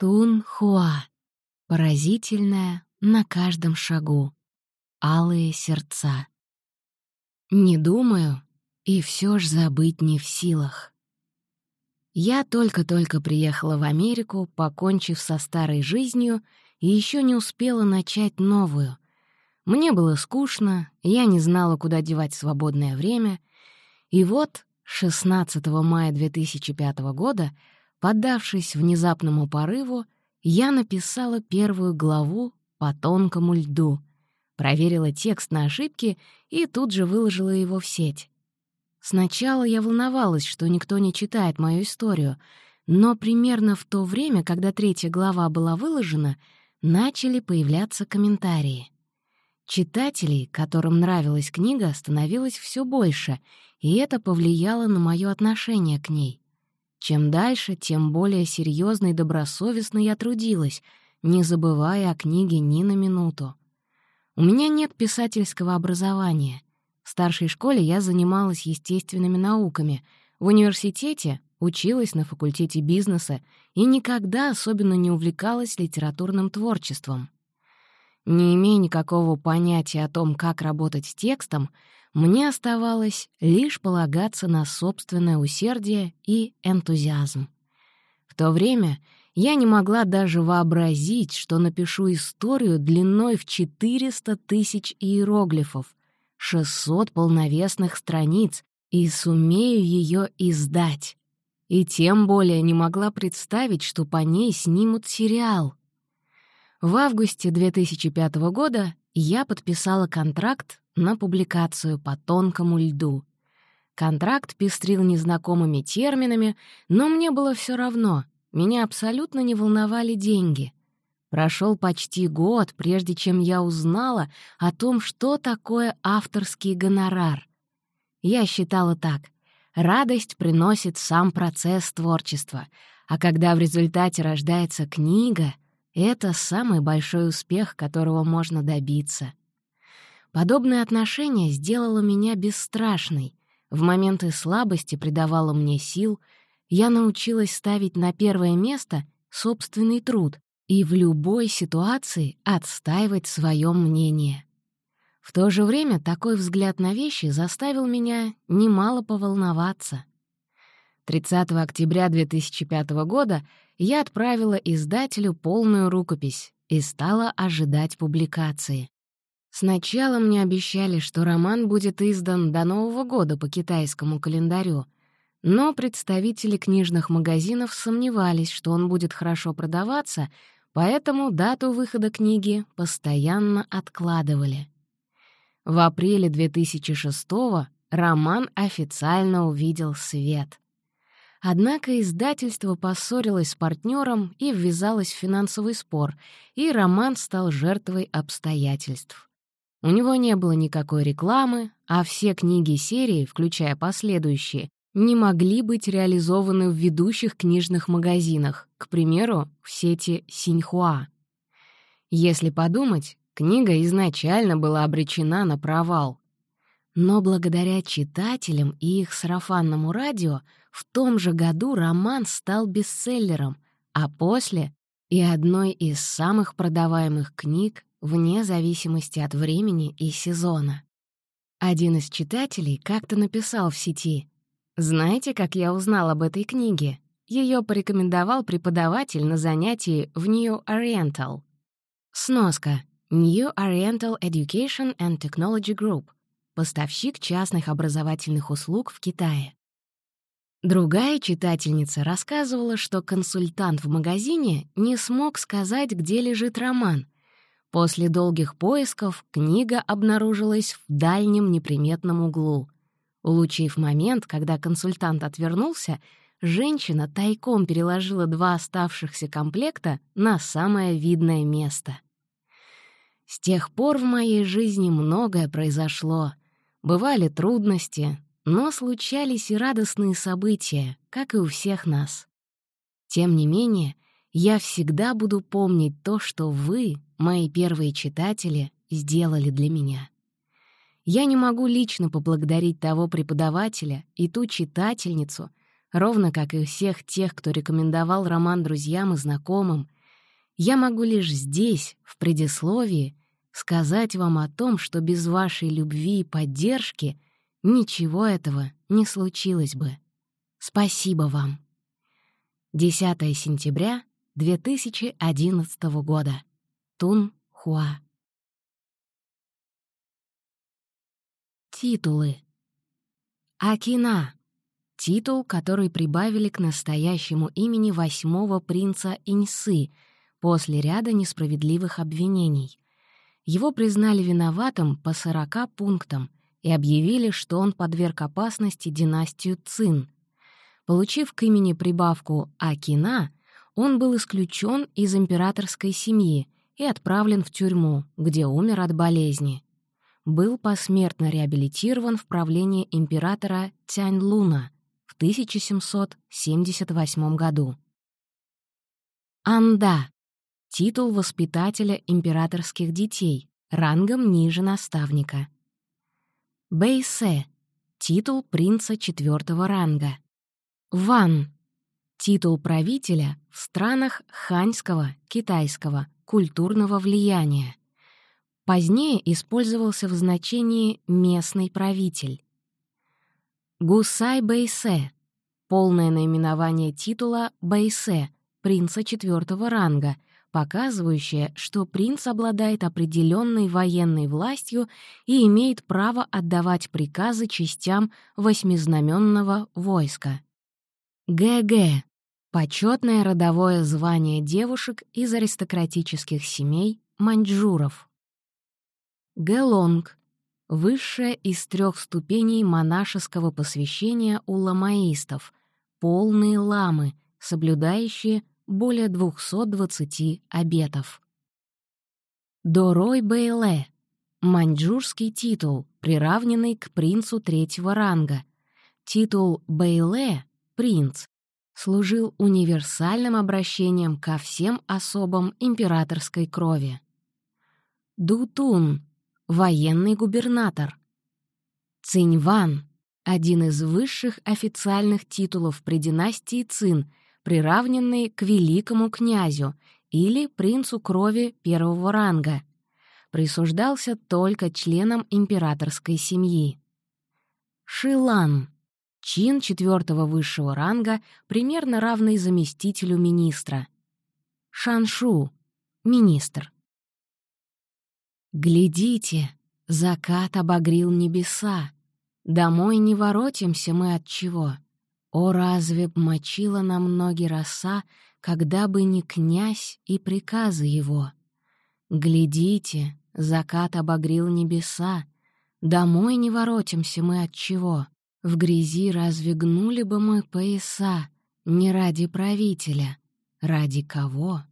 Тун-Хуа. Поразительная на каждом шагу. Алые сердца. Не думаю, и все ж забыть не в силах. Я только-только приехала в Америку, покончив со старой жизнью, и еще не успела начать новую. Мне было скучно, я не знала, куда девать свободное время, и вот 16 мая 2005 года, поддавшись внезапному порыву, я написала первую главу по тонкому льду, проверила текст на ошибки и тут же выложила его в сеть. Сначала я волновалась, что никто не читает мою историю, но примерно в то время, когда третья глава была выложена, начали появляться комментарии. Читателей, которым нравилась книга, становилось все больше, и это повлияло на мое отношение к ней. Чем дальше, тем более серьезно и добросовестно я трудилась, не забывая о книге ни на минуту. У меня нет писательского образования — в старшей школе я занималась естественными науками, в университете училась на факультете бизнеса и никогда особенно не увлекалась литературным творчеством. Не имея никакого понятия о том, как работать с текстом, мне оставалось лишь полагаться на собственное усердие и энтузиазм. В то время я не могла даже вообразить, что напишу историю длиной в 400 тысяч иероглифов, 600 полновесных страниц и сумею ее издать. И тем более не могла представить, что по ней снимут сериал. В августе 2005 года я подписала контракт на публикацию по тонкому льду. Контракт пестрил незнакомыми терминами, но мне было все равно, меня абсолютно не волновали деньги — Прошел почти год, прежде чем я узнала о том, что такое авторский гонорар. Я считала так. Радость приносит сам процесс творчества, а когда в результате рождается книга, это самый большой успех, которого можно добиться. Подобное отношение сделало меня бесстрашной. В моменты слабости придавало мне сил. Я научилась ставить на первое место собственный труд, и в любой ситуации отстаивать свое мнение. В то же время такой взгляд на вещи заставил меня немало поволноваться. 30 октября 2005 года я отправила издателю полную рукопись и стала ожидать публикации. Сначала мне обещали, что роман будет издан до Нового года по китайскому календарю, но представители книжных магазинов сомневались, что он будет хорошо продаваться, поэтому дату выхода книги постоянно откладывали. В апреле 2006-го роман официально увидел свет. Однако издательство поссорилось с партнером и ввязалось в финансовый спор, и роман стал жертвой обстоятельств. У него не было никакой рекламы, а все книги серии, включая последующие, не могли быть реализованы в ведущих книжных магазинах, к примеру, в сети Синьхуа. Если подумать, книга изначально была обречена на провал. Но благодаря читателям и их сарафанному радио в том же году роман стал бестселлером, а после — и одной из самых продаваемых книг вне зависимости от времени и сезона. Один из читателей как-то написал в сети знаете, как я узнал об этой книге? Ее порекомендовал преподаватель на занятии в New Oriental. Сноска. New Oriental Education and Technology Group. Поставщик частных образовательных услуг в Китае. Другая читательница рассказывала, что консультант в магазине не смог сказать, где лежит роман. После долгих поисков книга обнаружилась в дальнем неприметном углу — Улучив момент, когда консультант отвернулся, женщина тайком переложила два оставшихся комплекта на самое видное место. С тех пор в моей жизни многое произошло. Бывали трудности, но случались и радостные события, как и у всех нас. Тем не менее, я всегда буду помнить то, что вы, мои первые читатели, сделали для меня. Я не могу лично поблагодарить того преподавателя и ту читательницу, ровно как и всех тех, кто рекомендовал роман друзьям и знакомым, я могу лишь здесь, в предисловии, сказать вам о том, что без вашей любви и поддержки ничего этого не случилось бы. Спасибо вам. 10 сентября 2011 года. Тун Хуа. Титулы. Акина. Титул, который прибавили к настоящему имени восьмого принца Иньсы после ряда несправедливых обвинений. Его признали виноватым по 40 пунктам и объявили, что он подверг опасности династию Цин. Получив к имени прибавку Акина, он был исключен из императорской семьи и отправлен в тюрьму, где умер от болезни был посмертно реабилитирован в правлении императора Тянь-Луна в 1778 году. Анда — титул воспитателя императорских детей, рангом ниже наставника. Бэйсе — титул принца четвертого ранга. Ван — титул правителя в странах ханьского, китайского, культурного влияния. Позднее использовался в значении «местный правитель». Гусай Бэйсе — полное наименование титула Бэйсе, принца четвертого ранга, показывающее, что принц обладает определенной военной властью и имеет право отдавать приказы частям восьмизнаменного войска. ГГ — почетное родовое звание девушек из аристократических семей маньчжуров. Гэлонг — высшая из трех ступеней монашеского посвящения у ламаистов, полные ламы, соблюдающие более 220 обетов. Дорой Бэйле — маньчжурский титул, приравненный к принцу третьего ранга. Титул Бэйле — принц — служил универсальным обращением ко всем особам императорской крови. Дутун военный губернатор. Циньван — один из высших официальных титулов при династии Цин, приравненный к великому князю или принцу крови первого ранга. Присуждался только членам императорской семьи. Шилан — чин четвертого высшего ранга, примерно равный заместителю министра. Шаншу — министр. Глядите, закат обогрил небеса. Домой не воротимся мы от чего. О, разве б мочила нам ноги роса, Когда бы не князь и приказы его? Глядите, закат обогрил небеса. Домой не воротимся мы от чего. В грязи разве гнули бы мы пояса Не ради правителя, ради кого?